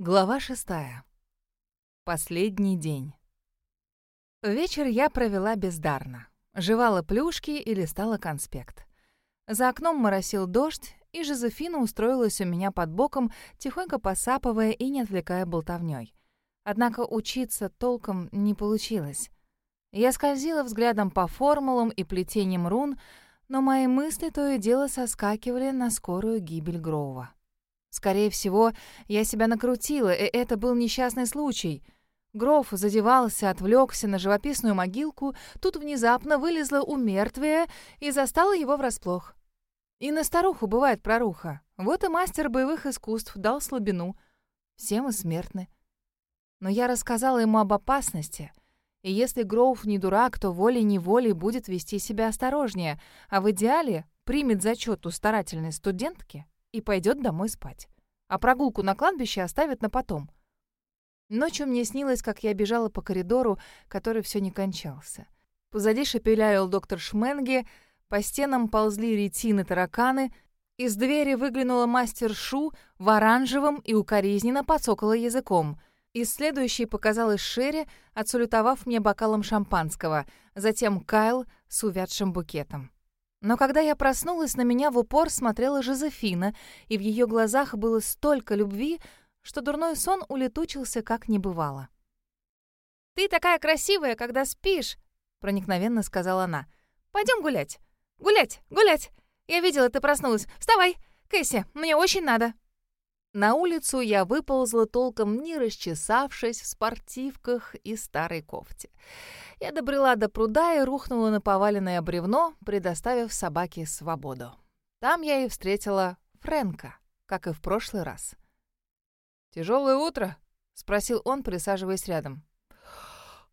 Глава шестая. Последний день. Вечер я провела бездарно. Жевала плюшки и листала конспект. За окном моросил дождь, и Жозефина устроилась у меня под боком, тихонько посапывая и не отвлекая болтовнёй. Однако учиться толком не получилось. Я скользила взглядом по формулам и плетениям рун, но мои мысли то и дело соскакивали на скорую гибель Гроува. Скорее всего, я себя накрутила, и это был несчастный случай. Гроф задевался, отвлекся на живописную могилку, тут внезапно вылезла у мертвия и застала его врасплох. И на старуху бывает проруха. Вот и мастер боевых искусств дал слабину. Все мы смертны. Но я рассказала ему об опасности. И если Гроув не дурак, то волей-неволей будет вести себя осторожнее, а в идеале примет зачет у старательной студентки и пойдет домой спать. А прогулку на кладбище оставит на потом. Ночью мне снилось, как я бежала по коридору, который все не кончался. Позади шепелял доктор Шменге, по стенам ползли ретины тараканы, из двери выглянула мастер Шу в оранжевом и укоризненно подсокала языком. Из следующей показалась Шерри, отсалютовав мне бокалом шампанского, затем Кайл с увядшим букетом. Но когда я проснулась, на меня в упор смотрела Жозефина, и в ее глазах было столько любви, что дурной сон улетучился, как не бывало. «Ты такая красивая, когда спишь!» — проникновенно сказала она. «Пойдем гулять! Гулять! Гулять! Я видела, ты проснулась! Вставай! Кэсси, мне очень надо!» На улицу я выползла толком не расчесавшись в спортивках и старой кофте. Я добрела до пруда и рухнула на поваленное бревно, предоставив собаке свободу. Там я и встретила Фрэнка, как и в прошлый раз. «Тяжелое утро?» — спросил он, присаживаясь рядом.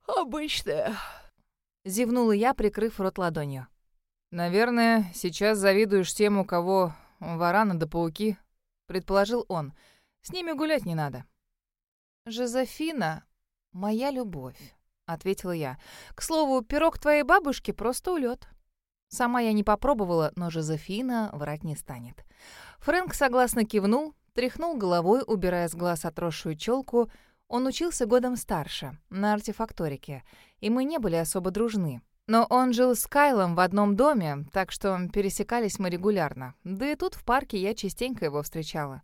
«Обычное», — зевнула я, прикрыв рот ладонью. «Наверное, сейчас завидуешь тем, у кого варана да пауки», — предположил он. «С ними гулять не надо». «Жозефина — моя любовь». — ответила я. «К слову, пирог твоей бабушки просто улет. Сама я не попробовала, но Жозефина врать не станет. Фрэнк согласно кивнул, тряхнул головой, убирая с глаз отросшую челку. Он учился годом старше, на артефакторике, и мы не были особо дружны. Но он жил с Кайлом в одном доме, так что пересекались мы регулярно. Да и тут в парке я частенько его встречала.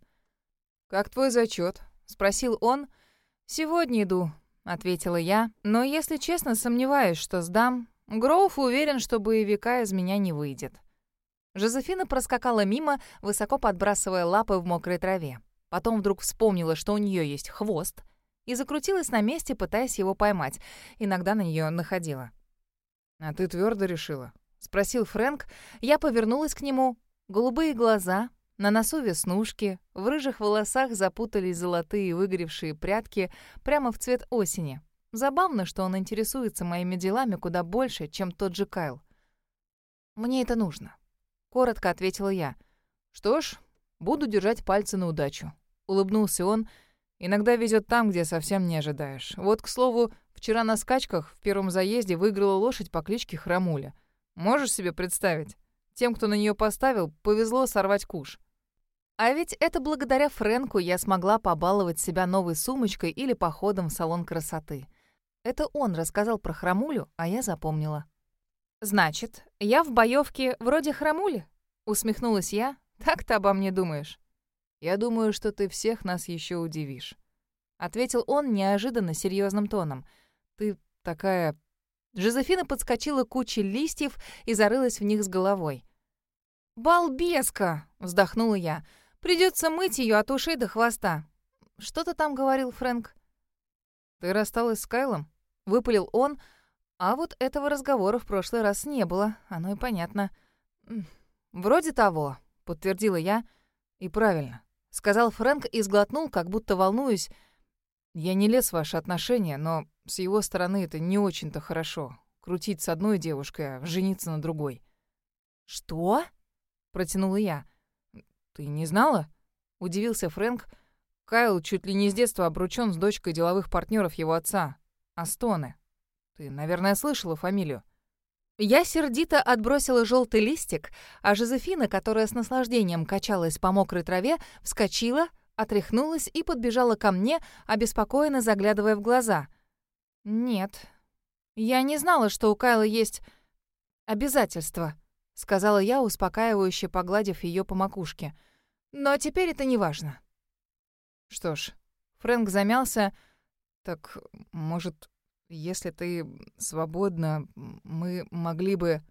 «Как твой зачет? спросил он. «Сегодня иду», — ответила я, но, если честно, сомневаюсь, что сдам. Гроуф уверен, что боевика из меня не выйдет. Жозефина проскакала мимо, высоко подбрасывая лапы в мокрой траве. Потом вдруг вспомнила, что у нее есть хвост, и закрутилась на месте, пытаясь его поймать. Иногда на нее находила. «А ты твердо решила?» — спросил Фрэнк. Я повернулась к нему. Голубые глаза, на носу веснушки, в рыжих волосах запутались золотые выгоревшие прядки прямо в цвет осени. Забавно, что он интересуется моими делами куда больше, чем тот же Кайл. «Мне это нужно», — коротко ответила я. «Что ж, буду держать пальцы на удачу», — улыбнулся он. «Иногда везет там, где совсем не ожидаешь. Вот, к слову, вчера на скачках в первом заезде выиграла лошадь по кличке Храмуля. Можешь себе представить? Тем, кто на нее поставил, повезло сорвать куш. А ведь это благодаря Фрэнку я смогла побаловать себя новой сумочкой или походом в салон красоты. Это он рассказал про храмулю, а я запомнила. «Значит, я в боевке вроде храмули?» — усмехнулась я. «Так ты обо мне думаешь?» «Я думаю, что ты всех нас еще удивишь», — ответил он неожиданно серьезным тоном. «Ты такая...» Жозефина подскочила куче листьев и зарылась в них с головой. «Балбеска!» — вздохнула я. Придется мыть ее от ушей до хвоста. Что ты там говорил, Фрэнк? Ты рассталась с Кайлом? Выпалил он, а вот этого разговора в прошлый раз не было, оно и понятно. Вроде того, подтвердила я. И правильно, сказал Фрэнк и сглотнул, как будто волнуюсь. Я не лез в ваши отношения, но с его стороны это не очень-то хорошо. Крутить с одной девушкой, а жениться на другой. «Что?» — протянула я. «Ты не знала?» — удивился Фрэнк. Кайл чуть ли не с детства обручён с дочкой деловых партнеров его отца, Астоны. Ты, наверное, слышала фамилию. Я сердито отбросила желтый листик, а Жозефина, которая с наслаждением качалась по мокрой траве, вскочила, отряхнулась и подбежала ко мне, обеспокоенно заглядывая в глаза. «Нет, я не знала, что у Кайла есть обязательства», — сказала я, успокаивающе погладив ее по макушке. «Но теперь это не важно». «Что ж», — Фрэнк замялся, — «так, может, если ты свободна, мы могли бы...»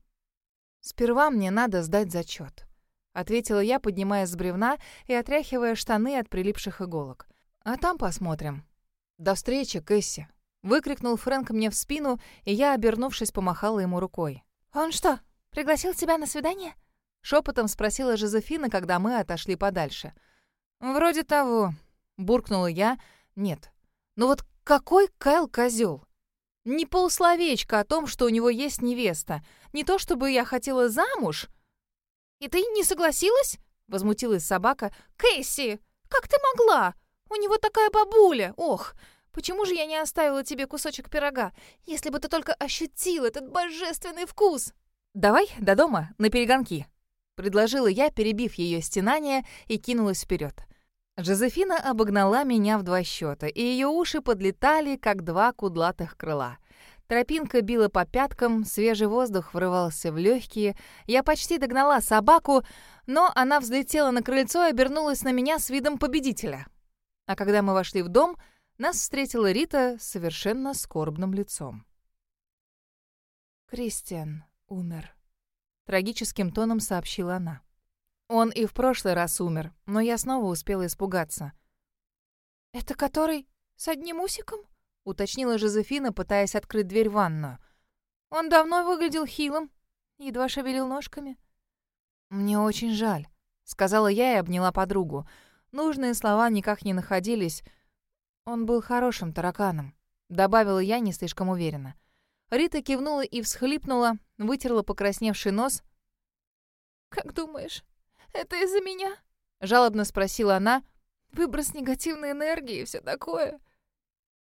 «Сперва мне надо сдать зачет, ответила я, поднимаясь с бревна и отряхивая штаны от прилипших иголок. «А там посмотрим». «До встречи, Кэсси!» — выкрикнул Фрэнк мне в спину, и я, обернувшись, помахала ему рукой. «Он что, пригласил тебя на свидание?» — шепотом спросила Жозефина, когда мы отошли подальше. «Вроде того», — буркнула я. «Нет. Ну вот какой Кайл козел? Ни полсловечка о том, что у него есть невеста. Не то чтобы я хотела замуж. «И ты не согласилась?» — возмутилась собака. «Кэсси, как ты могла? У него такая бабуля! Ох, почему же я не оставила тебе кусочек пирога? Если бы ты только ощутил этот божественный вкус!» «Давай до дома, на перегонки», — предложила я, перебив ее стенание, и кинулась вперед. Жозефина обогнала меня в два счета, и ее уши подлетали, как два кудлатых крыла. Тропинка била по пяткам, свежий воздух врывался в легкие. Я почти догнала собаку, но она взлетела на крыльцо и обернулась на меня с видом победителя. А когда мы вошли в дом, нас встретила Рита с совершенно скорбным лицом. «Кристиан умер», — трагическим тоном сообщила она. Он и в прошлый раз умер, но я снова успела испугаться. «Это который с одним усиком?» — уточнила Жозефина, пытаясь открыть дверь в ванную. «Он давно выглядел хилым, едва шевелил ножками». «Мне очень жаль», — сказала я и обняла подругу. Нужные слова никак не находились. Он был хорошим тараканом, добавила я не слишком уверенно. Рита кивнула и всхлипнула, вытерла покрасневший нос. «Как думаешь, это из-за меня?» — жалобно спросила она. «Выброс негативной энергии и все такое».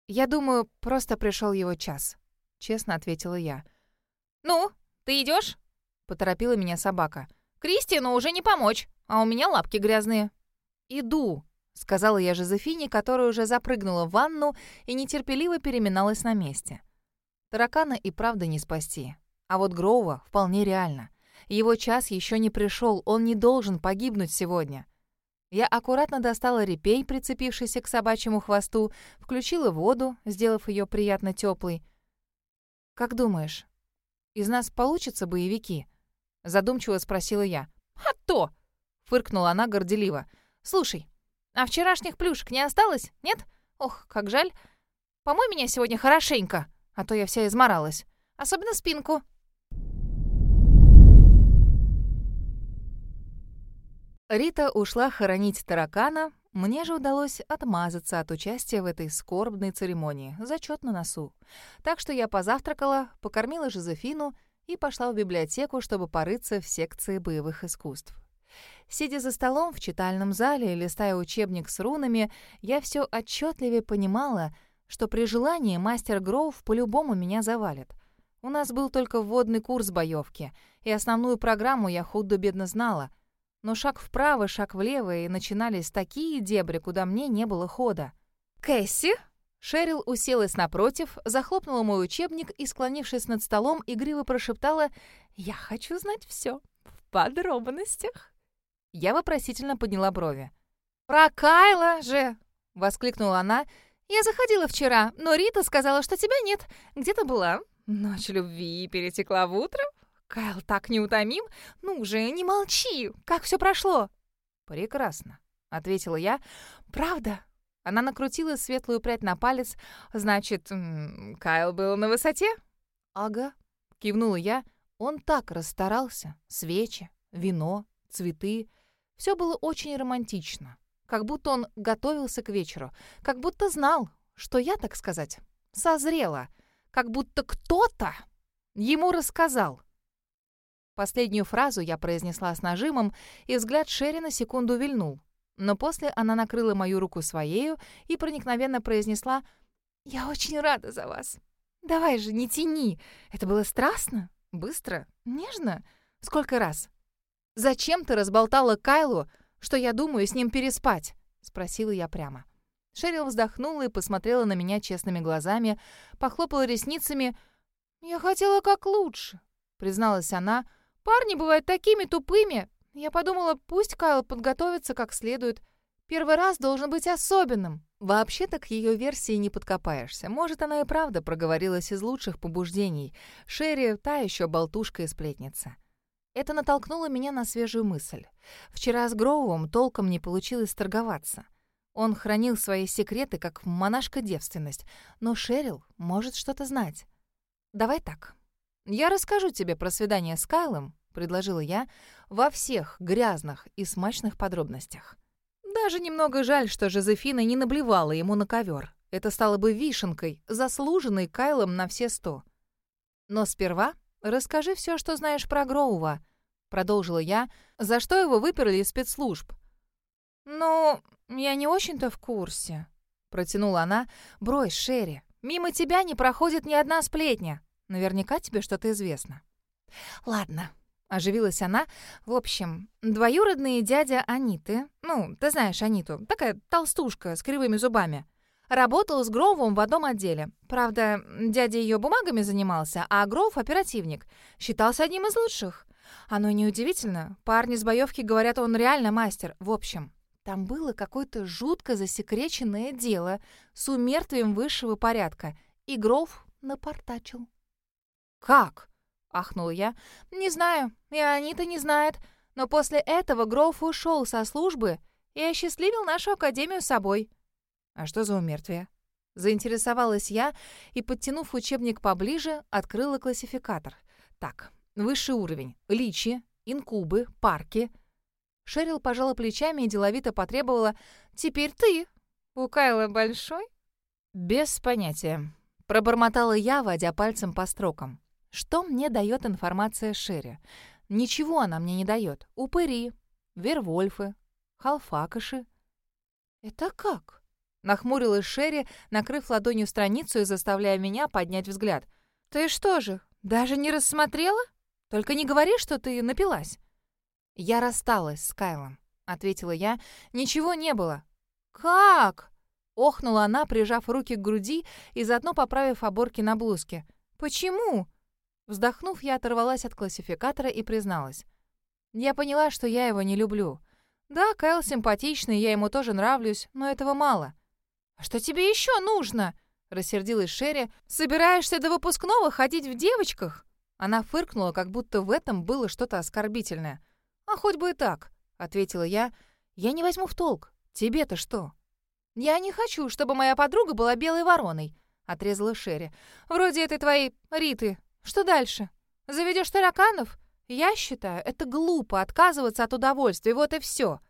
«Я думаю, просто пришел его час», — честно ответила я. «Ну, ты идешь? поторопила меня собака. «Кристину уже не помочь, а у меня лапки грязные». «Иду», — сказала я Жозефине, которая уже запрыгнула в ванну и нетерпеливо переминалась на месте. Таракана и правда не спасти. А вот Гроува вполне реально. Его час еще не пришел, он не должен погибнуть сегодня. Я аккуратно достала репей, прицепившийся к собачьему хвосту, включила воду, сделав ее приятно теплой. «Как думаешь, из нас получатся боевики?» Задумчиво спросила я. «А то!» — фыркнула она горделиво. «Слушай, а вчерашних плюшек не осталось, нет? Ох, как жаль. Помой меня сегодня хорошенько, а то я вся изморалась. Особенно спинку». Рита ушла хоронить таракана, мне же удалось отмазаться от участия в этой скорбной церемонии, зачет на носу. Так что я позавтракала, покормила Жозефину и пошла в библиотеку, чтобы порыться в секции боевых искусств. Сидя за столом в читальном зале и листая учебник с рунами, я все отчетливее понимала, что при желании мастер Гроув по-любому меня завалит. У нас был только вводный курс боевки, и основную программу я худо-бедно знала — но шаг вправо, шаг влево, и начинались такие дебри, куда мне не было хода. «Кэсси?» Шерил уселась напротив, захлопнула мой учебник и, склонившись над столом, игриво прошептала «Я хочу знать все в подробностях». Я вопросительно подняла брови. «Про Кайла же!» — воскликнула она. «Я заходила вчера, но Рита сказала, что тебя нет. Где ты была? Ночь любви перетекла в утро?» Кайл так неутомим. Ну же, не молчи. Как все прошло? Прекрасно, ответила я. Правда? Она накрутила светлую прядь на палец. Значит, Кайл был на высоте? Ага, кивнула я. Он так расстарался. Свечи, вино, цветы. Все было очень романтично. Как будто он готовился к вечеру. Как будто знал, что я, так сказать, созрела. Как будто кто-то ему рассказал. Последнюю фразу я произнесла с нажимом, и взгляд Шерри на секунду вильнул. Но после она накрыла мою руку своею и проникновенно произнесла «Я очень рада за вас. Давай же, не тяни. Это было страстно, быстро, нежно. Сколько раз? Зачем ты разболтала Кайлу, что я думаю с ним переспать?» спросила я прямо. Шерил вздохнула и посмотрела на меня честными глазами, похлопала ресницами. «Я хотела как лучше», — призналась она. «Парни бывают такими тупыми. Я подумала, пусть Кайл подготовится как следует. Первый раз должен быть особенным». Вообще-то к ее версии не подкопаешься. Может, она и правда проговорилась из лучших побуждений. Шерри — та еще болтушка и сплетница. Это натолкнуло меня на свежую мысль. Вчера с Гроувом толком не получилось торговаться. Он хранил свои секреты, как монашка-девственность, но Шерил может что-то знать. «Давай так. Я расскажу тебе про свидание с Кайлом», — предложила я, «во всех грязных и смачных подробностях». Даже немного жаль, что Жозефина не наблевала ему на ковер. Это стало бы вишенкой, заслуженной Кайлом на все сто. Но сперва расскажи все, что знаешь про Гроува, продолжила я, за что его выперли из спецслужб. Ну, я не очень-то в курсе, протянула она. Брось, Шерри, мимо тебя не проходит ни одна сплетня. Наверняка тебе что-то известно. Ладно, Оживилась она. В общем, двоюродные дядя Аниты, ну, ты знаешь Аниту, такая толстушка с кривыми зубами, работал с Гровом в одном отделе. Правда, дядя ее бумагами занимался, а Гров — оперативник. Считался одним из лучших. Оно неудивительно. Парни с боевки говорят, он реально мастер. В общем, там было какое-то жутко засекреченное дело с умертвием высшего порядка, и Гров напортачил. «Как?» ахнул я. «Не знаю, и Анита не знает. Но после этого Гроув ушел со службы и осчастливил нашу академию собой». «А что за умертвие?» Заинтересовалась я и, подтянув учебник поближе, открыла классификатор. Так, высший уровень. Личи, инкубы, парки. Шерил пожала плечами и деловито потребовала «Теперь ты». «У Кайла большой?» «Без понятия», — пробормотала я, водя пальцем по строкам. Что мне дает информация Шерри? Ничего она мне не дает. Упыри, вервольфы, халфакоши. «Это как?» — нахмурилась Шерри, накрыв ладонью страницу и заставляя меня поднять взгляд. «Ты что же, даже не рассмотрела? Только не говори, что ты напилась». «Я рассталась с Кайлом», — ответила я. «Ничего не было». «Как?» — охнула она, прижав руки к груди и заодно поправив оборки на блузке. «Почему?» Вздохнув, я оторвалась от классификатора и призналась. Я поняла, что я его не люблю. Да, Кайл симпатичный, я ему тоже нравлюсь, но этого мало. «А что тебе еще нужно?» — рассердилась Шерри. «Собираешься до выпускного ходить в девочках?» Она фыркнула, как будто в этом было что-то оскорбительное. «А хоть бы и так», — ответила я. «Я не возьму в толк. Тебе-то что?» «Я не хочу, чтобы моя подруга была белой вороной», — отрезала Шерри. «Вроде этой твоей Риты, что дальше? Заведешь тараканов? Я считаю, это глупо отказываться от удовольствия, вот и все.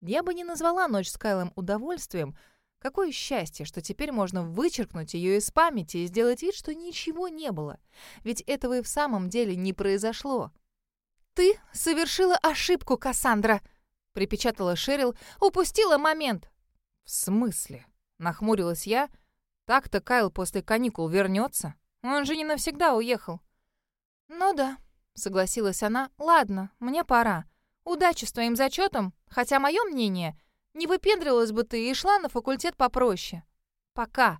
Я бы не назвала ночь с Кайлом удовольствием. Какое счастье, что теперь можно вычеркнуть ее из памяти и сделать вид, что ничего не было. Ведь этого и в самом деле не произошло. «Ты совершила ошибку, Кассандра!» — припечатала Шерил. «Упустила момент!» «В смысле?» — нахмурилась я. «Так-то Кайл после каникул вернется. Он же не навсегда уехал». «Ну да», — согласилась она. «Ладно, мне пора. Удачи с твоим зачетом, хотя мое мнение, не выпендривалась бы ты и шла на факультет попроще. Пока».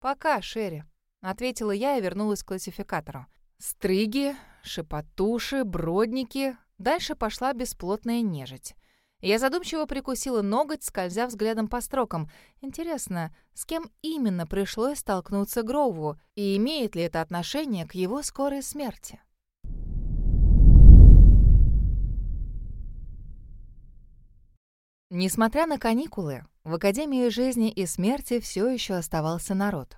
«Пока, Шерри», — ответила я и вернулась к классификатору. Стриги, шепотуши, бродники. Дальше пошла бесплотная нежить. Я задумчиво прикусила ноготь, скользя взглядом по строкам. Интересно, с кем именно пришлось столкнуться Гроуву, и имеет ли это отношение к его скорой смерти? Несмотря на каникулы, в Академии жизни и смерти все еще оставался народ.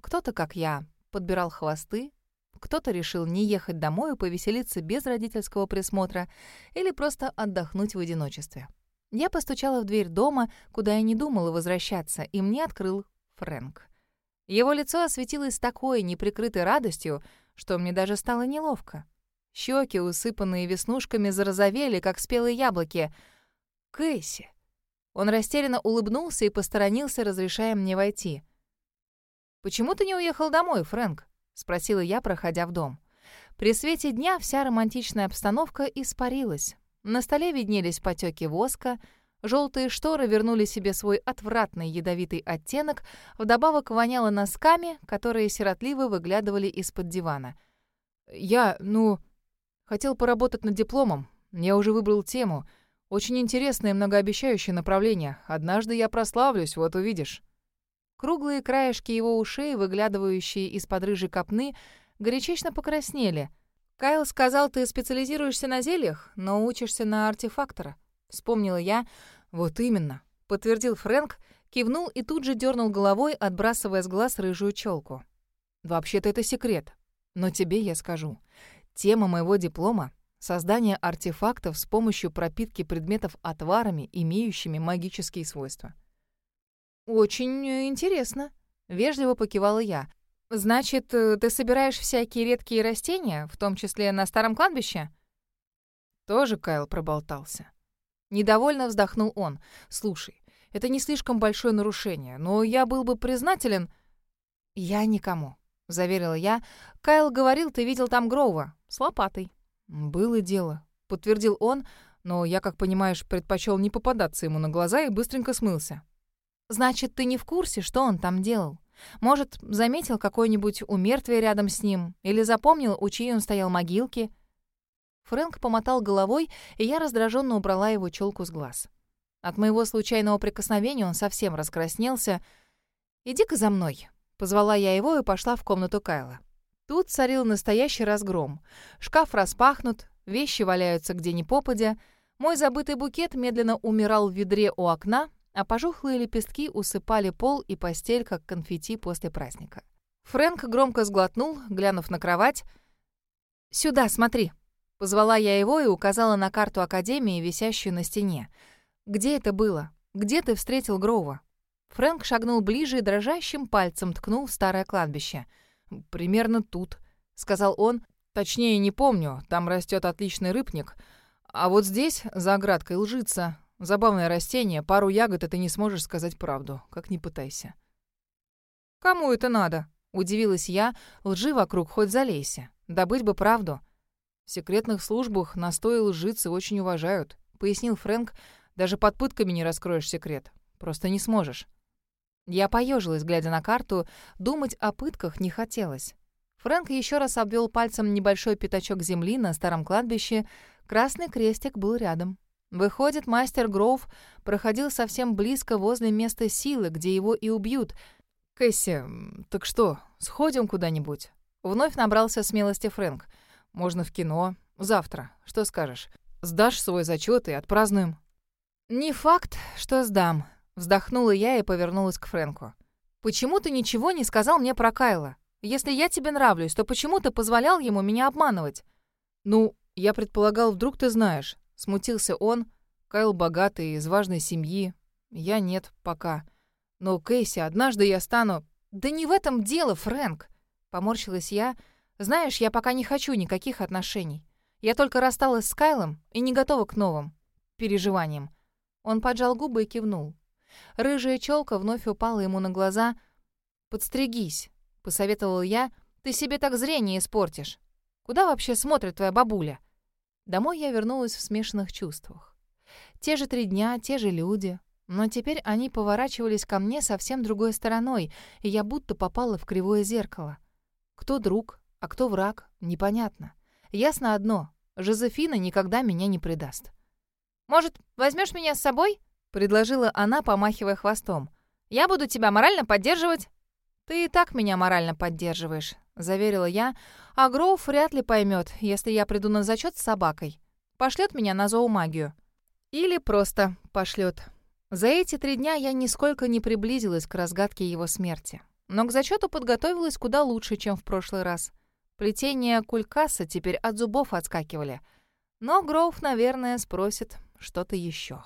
Кто-то, как я, подбирал хвосты, кто-то решил не ехать домой и повеселиться без родительского присмотра или просто отдохнуть в одиночестве. Я постучала в дверь дома, куда я не думала возвращаться, и мне открыл Фрэнк. Его лицо осветилось такой неприкрытой радостью, что мне даже стало неловко. Щеки, усыпанные веснушками, зарозовели, как спелые яблоки. «Кэсси!» Он растерянно улыбнулся и посторонился, разрешая мне войти. «Почему ты не уехал домой, Фрэнк?» Спросила я, проходя в дом. При свете дня вся романтичная обстановка испарилась. На столе виднелись потеки воска, Желтые шторы вернули себе свой отвратный ядовитый оттенок, вдобавок воняло носками, которые сиротливо выглядывали из-под дивана. «Я, ну, хотел поработать над дипломом. Я уже выбрал тему. Очень интересное и многообещающее направление. Однажды я прославлюсь, вот увидишь». Круглые краешки его ушей, выглядывающие из-под рыжей копны, горячечно покраснели. «Кайл сказал, ты специализируешься на зельях, но учишься на артефактора». Вспомнила я. «Вот именно», — подтвердил Фрэнк, кивнул и тут же дернул головой, отбрасывая с глаз рыжую челку. «Вообще-то это секрет. Но тебе я скажу. Тема моего диплома — создание артефактов с помощью пропитки предметов отварами, имеющими магические свойства. «Очень э, интересно», — вежливо покивала я. «Значит, э, ты собираешь всякие редкие растения, в том числе на старом кладбище?» Тоже Кайл проболтался. Недовольно вздохнул он. «Слушай, это не слишком большое нарушение, но я был бы признателен...» «Я никому», — заверила я. «Кайл говорил, ты видел там Гроува с лопатой». «Было дело», — подтвердил он, но я, как понимаешь, предпочел не попадаться ему на глаза и быстренько смылся. Значит, ты не в курсе, что он там делал? Может, заметил какое-нибудь умертвие рядом с ним? Или запомнил, у чьей он стоял могилки?» Фрэнк помотал головой, и я раздраженно убрала его челку с глаз. От моего случайного прикосновения он совсем раскраснелся. «Иди-ка за мной», — позвала я его и пошла в комнату Кайла. Тут царил настоящий разгром. Шкаф распахнут, вещи валяются где ни попадя. Мой забытый букет медленно умирал в ведре у окна, а пожухлые лепестки усыпали пол и постель, как конфетти после праздника. Фрэнк громко сглотнул, глянув на кровать. «Сюда, смотри!» Позвала я его и указала на карту Академии, висящую на стене. «Где это было? Где ты встретил Гроува?» Фрэнк шагнул ближе и дрожащим пальцем ткнул в старое кладбище. «Примерно тут», — сказал он. «Точнее, не помню, там растет отличный рыбник. А вот здесь, за оградкой, лжица. Забавное растение, пару ягод, и ты не сможешь сказать правду, как ни пытайся. «Кому это надо?» — удивилась я. «Лжи вокруг хоть залейся. Добыть бы правду». «В секретных службах настои лжицы очень уважают», — пояснил Фрэнк. «Даже под пытками не раскроешь секрет. Просто не сможешь». Я поежилась, глядя на карту. Думать о пытках не хотелось. Фрэнк еще раз обвел пальцем небольшой пятачок земли на старом кладбище. Красный крестик был рядом. Выходит, мастер Гроув проходил совсем близко возле места силы, где его и убьют. «Кэсси, так что, сходим куда-нибудь?» Вновь набрался смелости Фрэнк. «Можно в кино. Завтра. Что скажешь? Сдашь свой зачет и отпразднуем?» «Не факт, что сдам», — вздохнула я и повернулась к Фрэнку. «Почему ты ничего не сказал мне про Кайла? Если я тебе нравлюсь, то почему ты позволял ему меня обманывать?» «Ну, я предполагал, вдруг ты знаешь. Смутился он. Кайл богатый, из важной семьи. Я нет, пока. Но, Кейси, однажды я стану... Да не в этом дело, Фрэнк. Поморщилась я. Знаешь, я пока не хочу никаких отношений. Я только рассталась с Кайлом и не готова к новым переживаниям. Он поджал губы и кивнул. Рыжая челка вновь упала ему на глаза. «Подстригись», — посоветовал я. «Ты себе так зрение испортишь. Куда вообще смотрит твоя бабуля?» Домой я вернулась в смешанных чувствах. Те же три дня, те же люди. Но теперь они поворачивались ко мне совсем другой стороной, и я будто попала в кривое зеркало. Кто друг, а кто враг, непонятно. Ясно одно — Жозефина никогда меня не предаст. «Может, возьмешь меня с собой?» — предложила она, помахивая хвостом. «Я буду тебя морально поддерживать». «Ты и так меня морально поддерживаешь», — заверила я, «а Гроув вряд ли поймет, если я приду на зачет с собакой. Пошлет меня на зоомагию. Или просто пошлет. За эти три дня я нисколько не приблизилась к разгадке его смерти. Но к зачету подготовилась куда лучше, чем в прошлый раз. Плетения кулькаса теперь от зубов отскакивали. Но Гроув, наверное, спросит что-то еще.